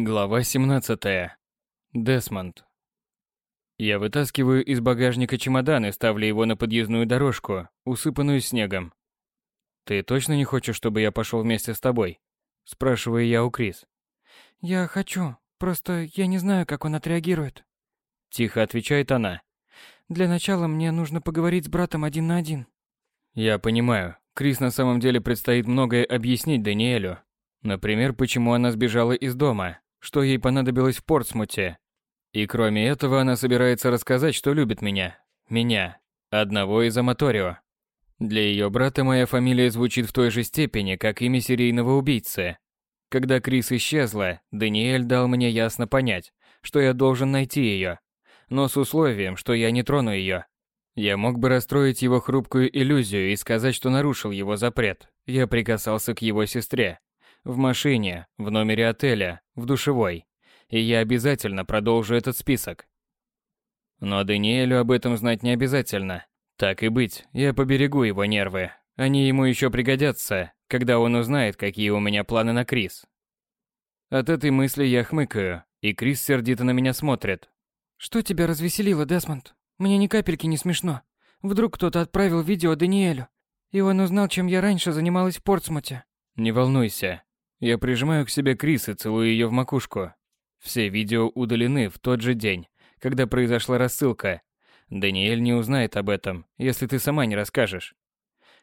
Глава 17. Десмонд. Я вытаскиваю из багажника чемодан и ставлю его на подъездную дорожку, усыпанную снегом. «Ты точно не хочешь, чтобы я пошел вместе с тобой?» Спрашиваю я у Крис. «Я хочу, просто я не знаю, как он отреагирует». Тихо отвечает она. «Для начала мне нужно поговорить с братом один на один». Я понимаю, Крис на самом деле предстоит многое объяснить Даниэлю, Например, почему она сбежала из дома, что ей понадобилось в Портсмуте. И кроме этого, она собирается рассказать, что любит меня. Меня. Одного из Аматорио. Для ее брата моя фамилия звучит в той же степени, как имя серийного убийцы. Когда Крис исчезла, Даниэль дал мне ясно понять, что я должен найти ее, но с условием, что я не трону ее. Я мог бы расстроить его хрупкую иллюзию и сказать, что нарушил его запрет. Я прикасался к его сестре, в машине, в номере отеля, в душевой. И я обязательно продолжу этот список. Но Даниэлю об этом знать не обязательно. Так и быть, я поберегу его нервы. Они ему еще пригодятся, когда он узнает, какие у меня планы на Крис. От этой мысли я хмыкаю, и Крис сердито на меня смотрит. «Что тебя развеселило, Десмонд? Мне ни капельки не смешно. Вдруг кто-то отправил видео Даниэлю, и он узнал, чем я раньше занималась в Портсмуте». «Не волнуйся, я прижимаю к себе Крис и целую ее в макушку. Все видео удалены в тот же день, когда произошла рассылка. Даниэль не узнает об этом, если ты сама не расскажешь.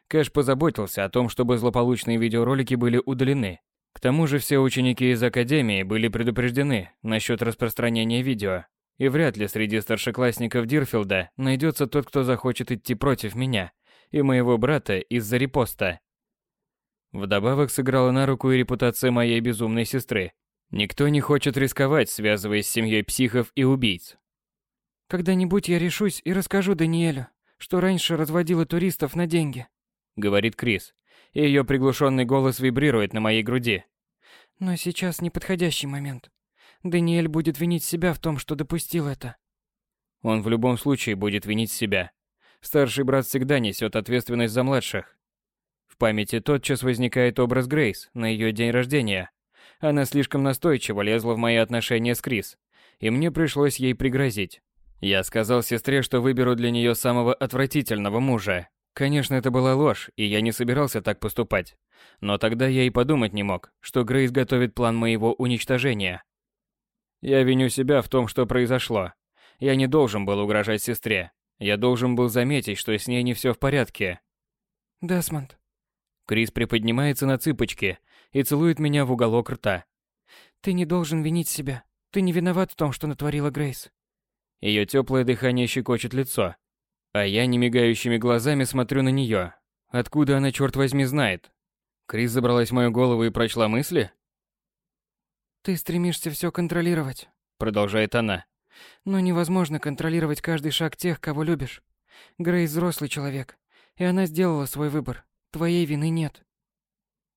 Кэш позаботился о том, чтобы злополучные видеоролики были удалены. К тому же все ученики из Академии были предупреждены насчет распространения видео. И вряд ли среди старшеклассников Дирфилда найдется тот, кто захочет идти против меня и моего брата из-за репоста. Вдобавок сыграла на руку и репутация моей безумной сестры. Никто не хочет рисковать, связываясь с семьей психов и убийц. «Когда-нибудь я решусь и расскажу Даниэлю, что раньше разводила туристов на деньги», — говорит Крис, и ее приглушенный голос вибрирует на моей груди. «Но сейчас неподходящий момент. Даниэль будет винить себя в том, что допустил это». Он в любом случае будет винить себя. Старший брат всегда несет ответственность за младших. В памяти тотчас возникает образ Грейс на ее день рождения. Она слишком настойчиво лезла в мои отношения с Крис, и мне пришлось ей пригрозить. Я сказал сестре, что выберу для нее самого отвратительного мужа. Конечно, это была ложь, и я не собирался так поступать. Но тогда я и подумать не мог, что Грейс готовит план моего уничтожения. Я виню себя в том, что произошло. Я не должен был угрожать сестре. Я должен был заметить, что с ней не все в порядке. Десмонд, Крис приподнимается на цыпочки и целует меня в уголок рта. Ты не должен винить себя. Ты не виноват в том, что натворила Грейс. Ее теплое дыхание щекочет лицо, а я немигающими глазами смотрю на нее. Откуда она, черт возьми, знает? Крис забралась в мою голову и прочла мысли? Ты стремишься все контролировать, продолжает она. Но невозможно контролировать каждый шаг тех, кого любишь. Грейс взрослый человек, и она сделала свой выбор. Твоей вины нет.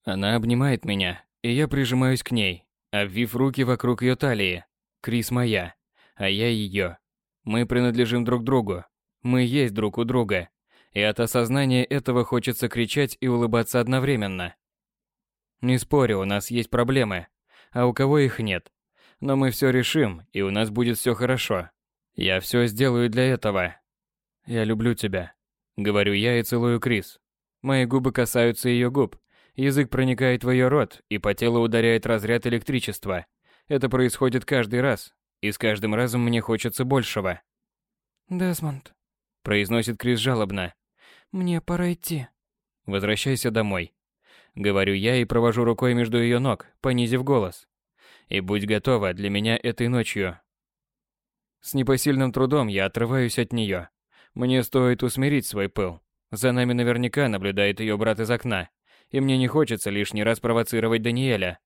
Она обнимает меня, и я прижимаюсь к ней, обвив руки вокруг ее талии. Крис моя, а я ее. Мы принадлежим друг другу. Мы есть друг у друга. И от осознания этого хочется кричать и улыбаться одновременно. Не спорю, у нас есть проблемы, а у кого их нет. Но мы все решим, и у нас будет все хорошо. Я все сделаю для этого. Я люблю тебя, говорю я и целую Крис. Мои губы касаются ее губ. Язык проникает в ее рот, и по телу ударяет разряд электричества. Это происходит каждый раз, и с каждым разом мне хочется большего. «Десмонд», — произносит Крис жалобно. «Мне пора идти». «Возвращайся домой», — говорю я и провожу рукой между ее ног, понизив голос. «И будь готова для меня этой ночью». С непосильным трудом я отрываюсь от нее. Мне стоит усмирить свой пыл. За нами наверняка наблюдает ее брат из окна, и мне не хочется лишний раз провоцировать Даниэля.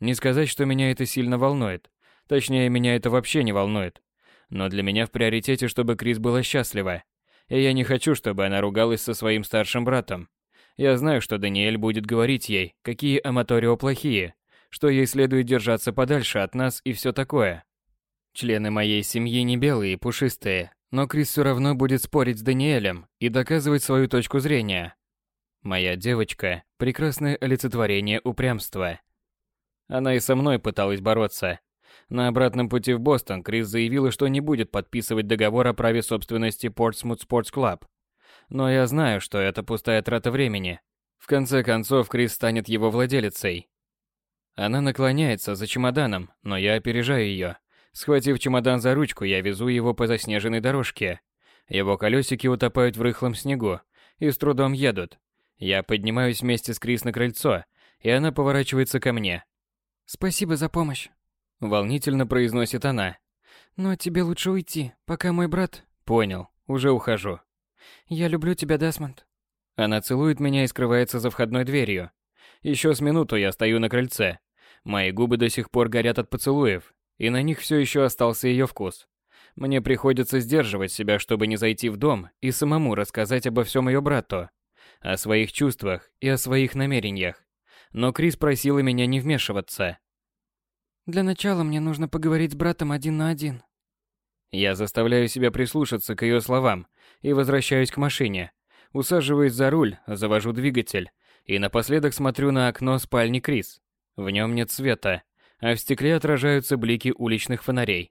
Не сказать, что меня это сильно волнует. Точнее, меня это вообще не волнует. Но для меня в приоритете, чтобы Крис была счастлива. И я не хочу, чтобы она ругалась со своим старшим братом. Я знаю, что Даниэль будет говорить ей, какие Аматорио плохие, что ей следует держаться подальше от нас и все такое. Члены моей семьи не белые и пушистые, но Крис все равно будет спорить с Даниэлем и доказывать свою точку зрения. Моя девочка – прекрасное олицетворение упрямства. Она и со мной пыталась бороться. На обратном пути в Бостон Крис заявила, что не будет подписывать договор о праве собственности Portsmouth Sports Club. Но я знаю, что это пустая трата времени. В конце концов, Крис станет его владелицей. Она наклоняется за чемоданом, но я опережаю ее. Схватив чемодан за ручку, я везу его по заснеженной дорожке. Его колесики утопают в рыхлом снегу и с трудом едут. Я поднимаюсь вместе с Крис на крыльцо, и она поворачивается ко мне. «Спасибо за помощь», — волнительно произносит она. «Но тебе лучше уйти, пока мой брат...» «Понял, уже ухожу». «Я люблю тебя, Десмонд». Она целует меня и скрывается за входной дверью. Еще с минуту я стою на крыльце. Мои губы до сих пор горят от поцелуев, и на них все еще остался ее вкус. Мне приходится сдерживать себя, чтобы не зайти в дом и самому рассказать обо всем ее брату, о своих чувствах и о своих намерениях. Но Крис просила меня не вмешиваться. Для начала мне нужно поговорить с братом один на один. Я заставляю себя прислушаться к ее словам и возвращаюсь к машине. Усаживаюсь за руль, завожу двигатель и напоследок смотрю на окно спальни Крис. В нем нет света, а в стекле отражаются блики уличных фонарей.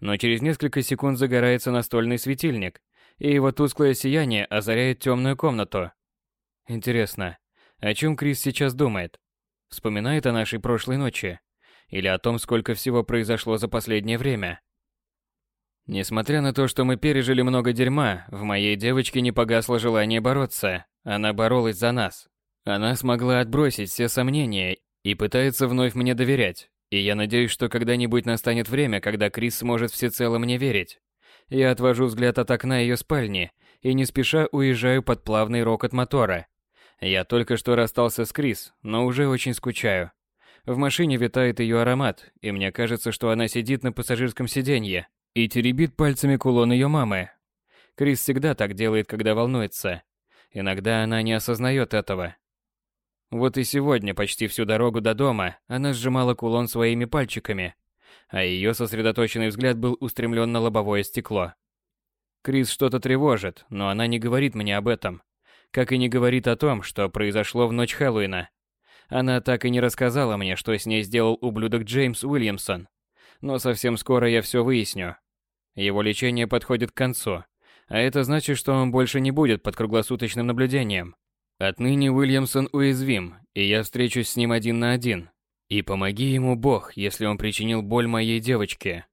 Но через несколько секунд загорается настольный светильник, и его тусклое сияние озаряет темную комнату. Интересно, о чем Крис сейчас думает? Вспоминает о нашей прошлой ночи? Или о том, сколько всего произошло за последнее время? Несмотря на то, что мы пережили много дерьма, в моей девочке не погасло желание бороться. Она боролась за нас. Она смогла отбросить все сомнения и пытается вновь мне доверять. И я надеюсь, что когда-нибудь настанет время, когда Крис сможет всецело мне верить. Я отвожу взгляд от окна ее спальни и не спеша уезжаю под плавный рокот мотора. Я только что расстался с Крис, но уже очень скучаю. В машине витает ее аромат, и мне кажется, что она сидит на пассажирском сиденье и теребит пальцами кулон ее мамы. Крис всегда так делает, когда волнуется. Иногда она не осознает этого, вот и сегодня почти всю дорогу до дома она сжимала кулон своими пальчиками, а ее сосредоточенный взгляд был устремлен на лобовое стекло. Крис что-то тревожит, но она не говорит мне об этом. Как и не говорит о том, что произошло в ночь Хэллоуина. Она так и не рассказала мне, что с ней сделал ублюдок Джеймс Уильямсон. Но совсем скоро я все выясню. Его лечение подходит к концу, а это значит, что он больше не будет под круглосуточным наблюдением. Отныне Уильямсон уязвим, и я встречусь с ним один на один. И помоги ему Бог, если он причинил боль моей девочке.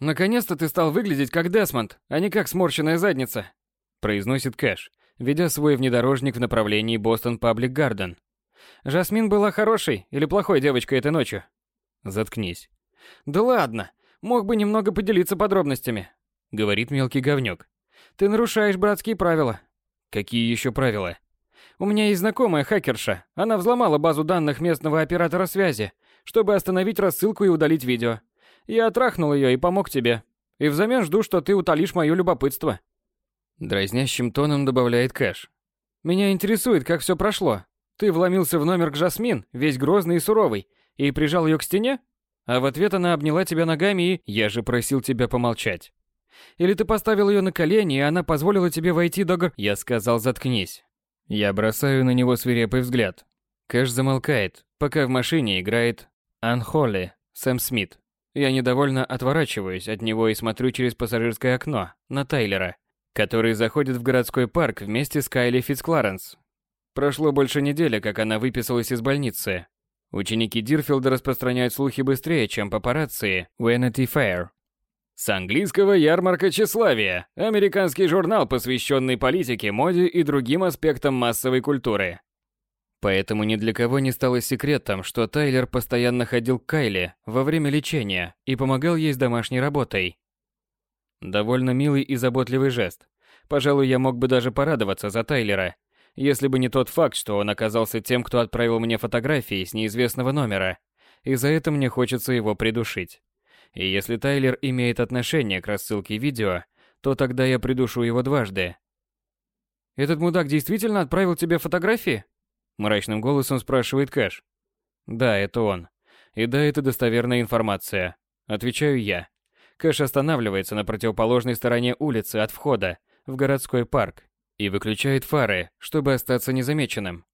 «Наконец-то ты стал выглядеть как Десмонд, а не как сморщенная задница», произносит Кэш, ведя свой внедорожник в направлении Бостон Паблик Гарден. «Жасмин была хорошей или плохой девочкой этой ночью?» «Заткнись». «Да ладно, мог бы немного поделиться подробностями», говорит мелкий говнюк. «Ты нарушаешь братские правила. Какие еще правила? У меня есть знакомая хакерша. Она взломала базу данных местного оператора связи, чтобы остановить рассылку и удалить видео. Я отрахнул ее и помог тебе. И взамен жду, что ты утолишь мое любопытство. Дразнящим тоном добавляет Кэш. Меня интересует, как все прошло. Ты вломился в номер к Жасмин, весь грозный и суровый, и прижал ее к стене? А в ответ она обняла тебя ногами и... Я же просил тебя помолчать. Или ты поставил ее на колени, и она позволила тебе войти до гор... Я сказал, заткнись. Я бросаю на него свирепый взгляд. Кэш замолкает, пока в машине играет Анхолли, Сэм Смит. Я недовольно отворачиваюсь от него и смотрю через пассажирское окно на Тайлера, который заходит в городской парк вместе с Кайли Фицкларенс. Прошло больше недели, как она выписалась из больницы. Ученики Дирфилда распространяют слухи быстрее, чем папарацци Vanity Fair. С английского ярмарка тщеславия. Американский журнал, посвященный политике, моде и другим аспектам массовой культуры. Поэтому ни для кого не стало секретом, что Тайлер постоянно ходил к Кайле во время лечения и помогал ей с домашней работой. Довольно милый и заботливый жест. Пожалуй, я мог бы даже порадоваться за Тайлера, если бы не тот факт, что он оказался тем, кто отправил мне фотографии с неизвестного номера, и за это мне хочется его придушить. И если Тайлер имеет отношение к рассылке видео, то тогда я придушу его дважды. «Этот мудак действительно отправил тебе фотографии?» Мрачным голосом спрашивает Кэш. «Да, это он. И да, это достоверная информация». Отвечаю я. Кэш останавливается на противоположной стороне улицы от входа в городской парк и выключает фары, чтобы остаться незамеченным.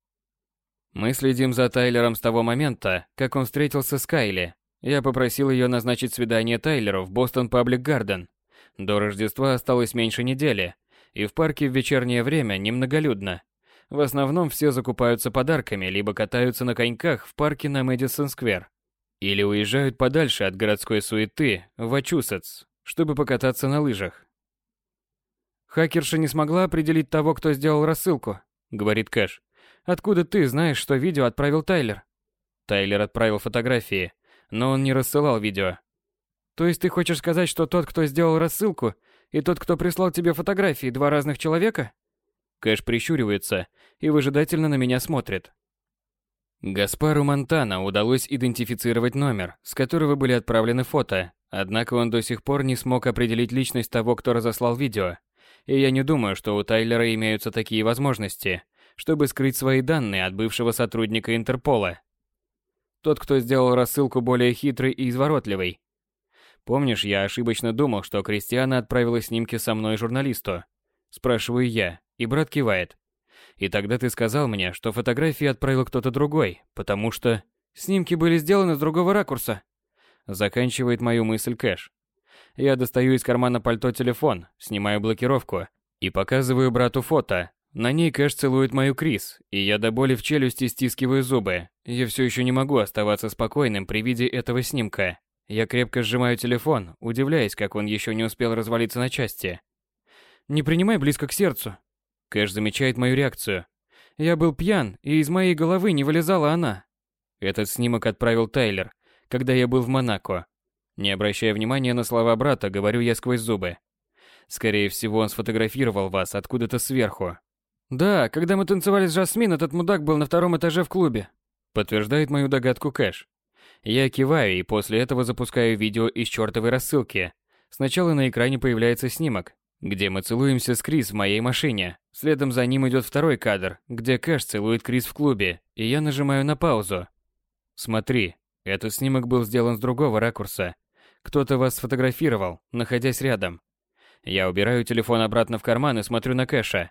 Мы следим за Тайлером с того момента, как он встретился с Кайли. Я попросил ее назначить свидание Тайлеру в Бостон Паблик Гарден. До Рождества осталось меньше недели, и в парке в вечернее время немноголюдно. В основном все закупаются подарками, либо катаются на коньках в парке на Мэдисон Сквер. Или уезжают подальше от городской суеты в Ачусетс, чтобы покататься на лыжах. «Хакерша не смогла определить того, кто сделал рассылку», — говорит Кэш. «Откуда ты знаешь, что видео отправил Тайлер?» Тайлер отправил фотографии, но он не рассылал видео. То есть ты хочешь сказать, что тот, кто сделал рассылку, и тот, кто прислал тебе фотографии, два разных человека? Кэш прищуривается и выжидательно на меня смотрит. Гаспару Монтана удалось идентифицировать номер, с которого были отправлены фото, однако он до сих пор не смог определить личность того, кто разослал видео. И я не думаю, что у Тайлера имеются такие возможности, чтобы скрыть свои данные от бывшего сотрудника Интерпола. Тот, кто сделал рассылку более хитрый и изворотливый. Помнишь, я ошибочно думал, что Кристиана отправила снимки со мной журналисту? Спрашиваю я, и брат кивает. И тогда ты сказал мне, что фотографии отправил кто-то другой, потому что... Снимки были сделаны с другого ракурса. Заканчивает мою мысль Кэш. Я достаю из кармана пальто телефон, снимаю блокировку и показываю брату фото. На ней Кэш целует мою Крис, и я до боли в челюсти стискиваю зубы. Я все еще не могу оставаться спокойным при виде этого снимка. Я крепко сжимаю телефон, удивляясь, как он еще не успел развалиться на части. «Не принимай близко к сердцу», Кэш замечает мою реакцию. Я был пьян, и из моей головы не вылезала она. Этот снимок отправил Тайлер, когда я был в Монако. Не обращая внимания на слова брата, говорю я сквозь зубы. Скорее всего, он сфотографировал вас откуда-то сверху. Да, когда мы танцевали с Жасмин, этот мудак был на втором этаже в клубе. Подтверждает мою догадку Кэш. Я киваю и после этого запускаю видео из чертовой рассылки. Сначала на экране появляется снимок, где мы целуемся с Крис в моей машине. Следом за ним идет второй кадр, где Кэш целует Крис в клубе, и я нажимаю на паузу. Смотри, этот снимок был сделан с другого ракурса. Кто-то вас сфотографировал, находясь рядом. Я убираю телефон обратно в карман и смотрю на Кэша.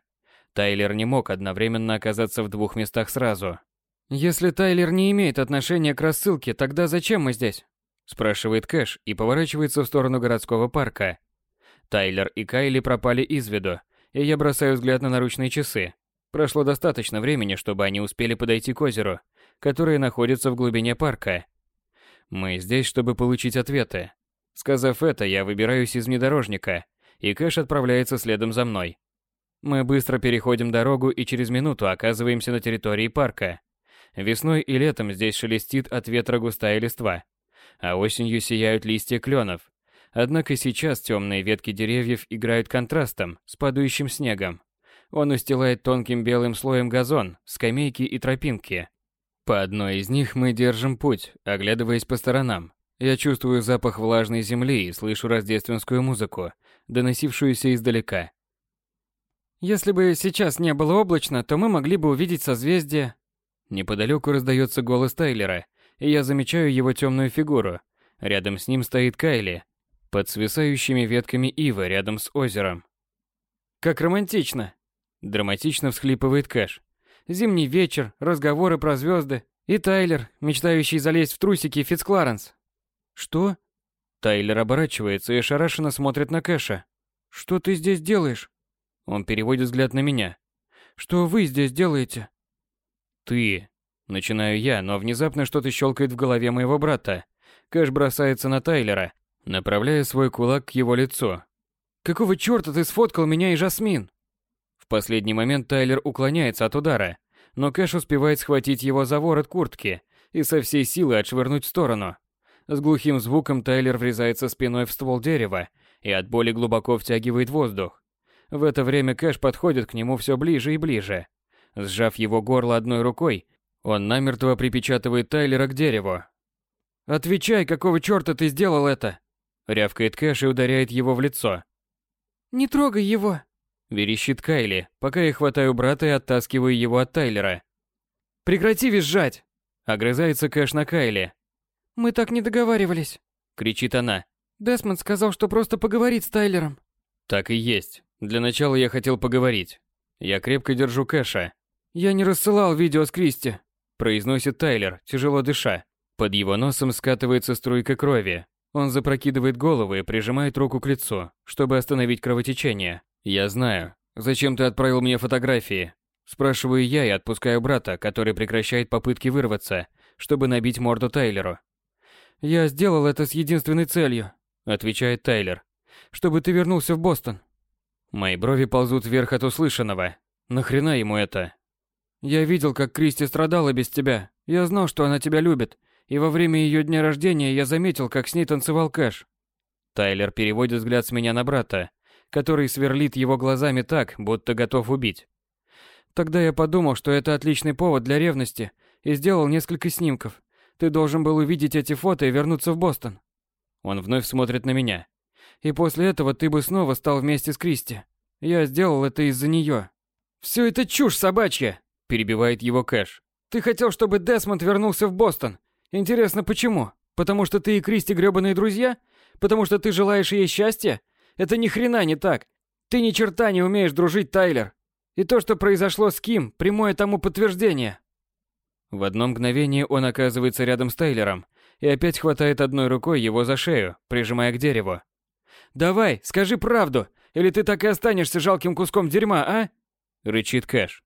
Тайлер не мог одновременно оказаться в двух местах сразу. «Если Тайлер не имеет отношения к рассылке, тогда зачем мы здесь?» Спрашивает Кэш и поворачивается в сторону городского парка, Тайлер и Кайли пропали из виду, и я бросаю взгляд на наручные часы. Прошло достаточно времени, чтобы они успели подойти к озеру, которое находится в глубине парка. Мы здесь, чтобы получить ответы. Сказав это, я выбираюсь из внедорожника, и Кэш отправляется следом за мной. Мы быстро переходим дорогу и через минуту оказываемся на территории парка. Весной и летом здесь шелестит от ветра густая листва, а осенью сияют листья кленов, Однако сейчас темные ветки деревьев играют контрастом с падающим снегом. Он устилает тонким белым слоем газон, скамейки и тропинки. По одной из них мы держим путь, оглядываясь по сторонам. Я чувствую запах влажной земли и слышу рождественскую музыку, доносившуюся издалека. Если бы сейчас не было облачно, то мы могли бы увидеть созвездие. Неподалеку раздается голос Тайлера, и я замечаю его темную фигуру. Рядом с ним стоит Кайли, под свисающими ветками ивы рядом с озером. «Как романтично!» Драматично всхлипывает Кэш. «Зимний вечер, разговоры про звезды. И Тайлер, мечтающий залезть в трусики Фицкларенс». «Что?» Тайлер оборачивается и ошарашенно смотрит на Кэша. «Что ты здесь делаешь?» Он переводит взгляд на меня. «Что вы здесь делаете?» «Ты...» Начинаю я, но внезапно что-то щелкает в голове моего брата. Кэш бросается на Тайлера, направляя свой кулак к его лицу. «Какого чёрта ты сфоткал меня и Жасмин?» В последний момент Тайлер уклоняется от удара, но Кэш успевает схватить его за ворот куртки и со всей силы отшвырнуть в сторону. С глухим звуком Тайлер врезается спиной в ствол дерева и от боли глубоко втягивает воздух. В это время Кэш подходит к нему все ближе и ближе. Сжав его горло одной рукой, он намертво припечатывает Тайлера к дереву. «Отвечай, какого чёрта ты сделал это?» Рявкает Кэш и ударяет его в лицо. «Не трогай его!» Верещит Кайли, пока я хватаю брата и оттаскиваю его от Тайлера. «Прекрати визжать!» Огрызается Кэш на Кайли. «Мы так не договаривались!» Кричит она. Десмонд сказал, что просто поговорит с Тайлером. Так и есть. Для начала я хотел поговорить. Я крепко держу Кэша. Я не рассылал видео с Кристи. произносит Тайлер, тяжело дыша. Под его носом скатывается струйка крови. Он запрокидывает голову и прижимает руку к лицу, чтобы остановить кровотечение. Я знаю. Зачем ты отправил мне фотографии? Спрашиваю я и отпускаю брата, который прекращает попытки вырваться, чтобы набить морду Тайлеру. «Я сделал это с единственной целью», — отвечает Тайлер. «Чтобы ты вернулся в Бостон». Мои брови ползут вверх от услышанного. Нахрена ему это? «Я видел, как Кристи страдала без тебя. Я знал, что она тебя любит. И во время ее дня рождения я заметил, как с ней танцевал Кэш». Тайлер переводит взгляд с меня на брата, который сверлит его глазами так, будто готов убить. Тогда я подумал, что это отличный повод для ревности, и сделал несколько снимков. Ты должен был увидеть эти фото и вернуться в Бостон. Он вновь смотрит на меня. И после этого ты бы снова стал вместе с Кристи. Я сделал это из-за нее. Все это чушь собачья, перебивает его Кэш. Ты хотел, чтобы Десмонд вернулся в Бостон. Интересно, почему? Потому что ты и Кристи грёбаные друзья? Потому что ты желаешь ей счастья? Это ни хрена не так. Ты ни черта не умеешь дружить, Тайлер. И то, что произошло с Ким, прямое тому подтверждение. В одно мгновение он оказывается рядом с Тайлером и опять хватает одной рукой его за шею, прижимая к дереву. «Давай, скажи правду, или ты так и останешься жалким куском дерьма, а?» — рычит Кэш.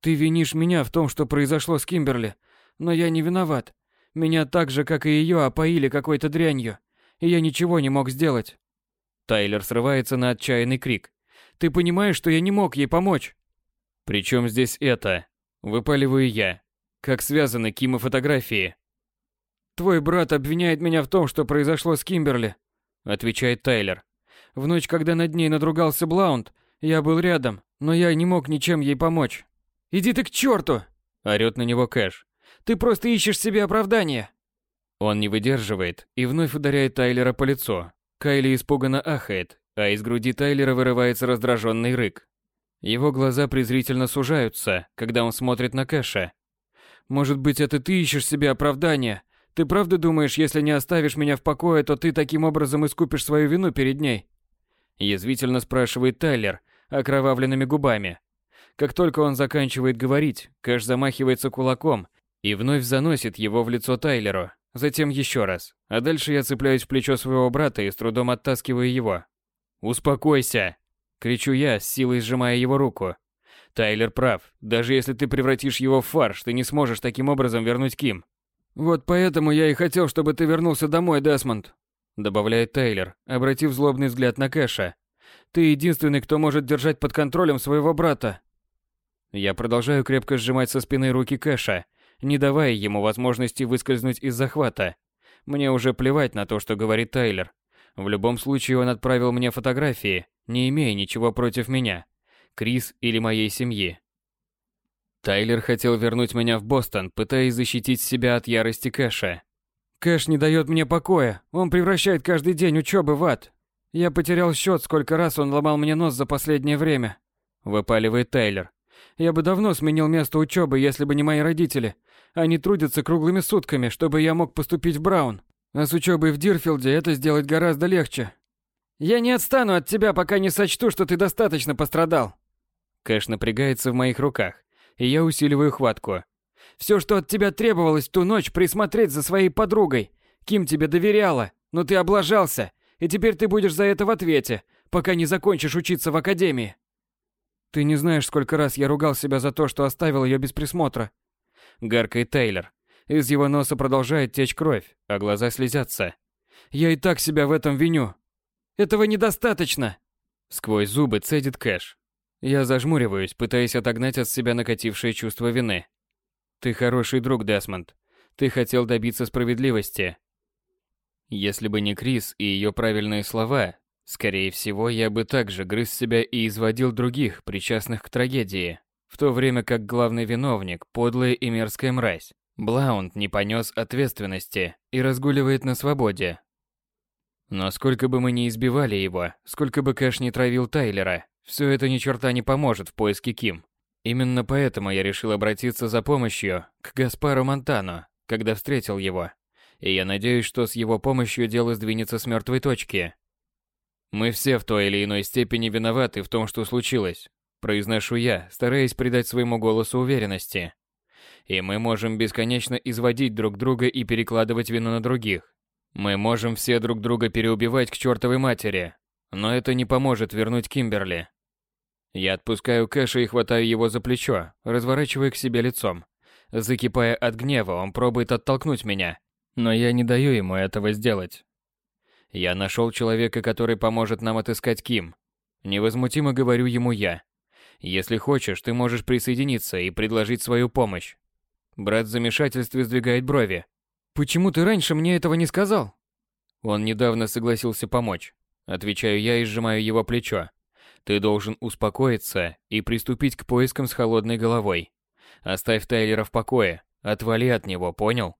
«Ты винишь меня в том, что произошло с Кимберли, но я не виноват. Меня так же, как и ее, опоили какой-то дрянью, и я ничего не мог сделать». Тайлер срывается на отчаянный крик. «Ты понимаешь, что я не мог ей помочь?» «При чем здесь это?» Выпаливаю я, как связаны Ким и фотографии? Твой брат обвиняет меня в том, что произошло с Кимберли, отвечает Тайлер. В ночь, когда над ней надругался Блаунд, я был рядом, но я не мог ничем ей помочь. Иди ты к черту! орёт на него Кэш. Ты просто ищешь себе оправдания. Он не выдерживает и вновь ударяет Тайлера по лицу. Кайли испуганно ахает, а из груди Тайлера вырывается раздраженный рык. Его глаза презрительно сужаются, когда он смотрит на Кэша, может быть, это ты ищешь себе оправдания? Ты правда думаешь, если не оставишь меня в покое, то ты таким образом искупишь свою вину перед ней? Язвительно спрашивает Тайлер окровавленными губами. Как только он заканчивает говорить, Кэш замахивается кулаком и вновь заносит его в лицо Тайлеру, затем еще раз. А дальше я цепляюсь в плечо своего брата и с трудом оттаскиваю его. «Успокойся!» – кричу я, с силой сжимая его руку. Тайлер прав. Даже если ты превратишь его в фарш, ты не сможешь таким образом вернуть Ким. Вот поэтому я и хотел, чтобы ты вернулся домой, Десмонд, добавляет Тайлер, обратив злобный взгляд на Кэша. Ты единственный, кто может держать под контролем своего брата. Я продолжаю крепко сжимать со спины руки Кэша, не давая ему возможности выскользнуть из захвата. Мне уже плевать на то, что говорит Тайлер. В любом случае он отправил мне фотографии, не имея ничего против меня. Крис или моей семьи. Тайлер хотел вернуть меня в Бостон, пытаясь защитить себя от ярости Кэша. Кэш не дает мне покоя. Он превращает каждый день учебы в ад. Я потерял счет, сколько раз он ломал мне нос за последнее время. Выпаливает Тайлер. Я бы давно сменил место учебы, если бы не мои родители. Они трудятся круглыми сутками, чтобы я мог поступить в Браун. А с учебой в Дирфилде это сделать гораздо легче. Я не отстану от тебя, пока не сочту, что ты достаточно пострадал. Кэш напрягается в моих руках, и я усиливаю хватку. Все, что от тебя требовалось ту ночь, присмотреть за своей подругой. Ким тебе доверяла, но ты облажался, и теперь ты будешь за это в ответе, пока не закончишь учиться в академии. Ты не знаешь, сколько раз я ругал себя за то, что оставил ее без присмотра. Гаркает Тейлор. Из его носа продолжает течь кровь, а глаза слезятся. Я и так себя в этом виню. Этого недостаточно. Сквозь зубы цедит Кэш. Я зажмуриваюсь, пытаясь отогнать от себя накатившее чувство вины. Ты хороший друг, Десмонд. Ты хотел добиться справедливости. Если бы не Крис и ее правильные слова, скорее всего, я бы также грыз себя и изводил других, причастных к трагедии, в то время как главный виновник, подлая и мерзкая мразь, Блаунд не понес ответственности и разгуливает на свободе. Но сколько бы мы ни избивали его, сколько бы Кэш не травил Тайлера, все это ни черта не поможет в поиске Ким. Именно поэтому я решил обратиться за помощью к Гаспару Монтано, когда встретил его. И я надеюсь, что с его помощью дело сдвинется с мертвой точки. Мы все в той или иной степени виноваты в том, что случилось, произношу я, стараясь придать своему голосу уверенности. И мы можем бесконечно изводить друг друга и перекладывать вину на других. Мы можем все друг друга переубивать к чертовой матери. Но это не поможет вернуть Кимберли. Я отпускаю Кэша и хватаю его за плечо, разворачивая к себе лицом. Закипая от гнева, он пробует оттолкнуть меня, но я не даю ему этого сделать. Я нашел человека, который поможет нам отыскать Ким. Невозмутимо говорю ему я. Если хочешь, ты можешь присоединиться и предложить свою помощь. Брат в замешательстве сдвигает брови. Почему ты раньше мне этого не сказал? Он недавно согласился помочь. Отвечаю я и сжимаю его плечо. Ты должен успокоиться и приступить к поискам с холодной головой. Оставь Тайлера в покое, отвали от него, понял?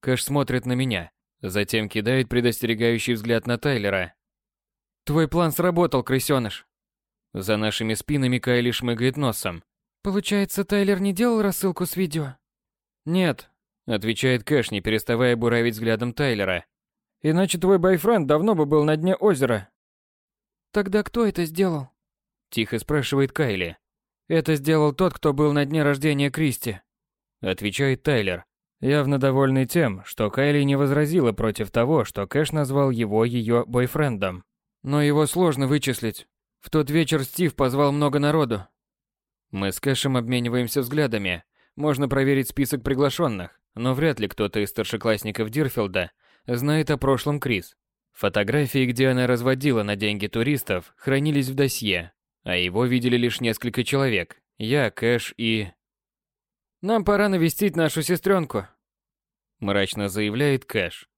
Кэш смотрит на меня, затем кидает предостерегающий взгляд на Тайлера. Твой план сработал, крысёныш. За нашими спинами Кайли шмыгает носом. Получается, Тайлер не делал рассылку с видео? Нет, отвечает Кэш, не переставая буравить взглядом Тайлера. Иначе твой бойфренд давно бы был на дне озера. Тогда кто это сделал? Тихо спрашивает Кайли. Это сделал тот, кто был на дне рождения Кристи. Отвечает Тайлер, явно довольный тем, что Кайли не возразила против того, что Кэш назвал его ее бойфрендом. Но его сложно вычислить. В тот вечер Стив позвал много народу. Мы с Кэшем обмениваемся взглядами. Можно проверить список приглашенных, но вряд ли кто-то из старшеклассников Дирфилда знает о прошлом Крис. Фотографии, где она разводила на деньги туристов, хранились в досье, а его видели лишь несколько человек. Я, Кэш и... «Нам пора навестить нашу сестренку», – мрачно заявляет Кэш.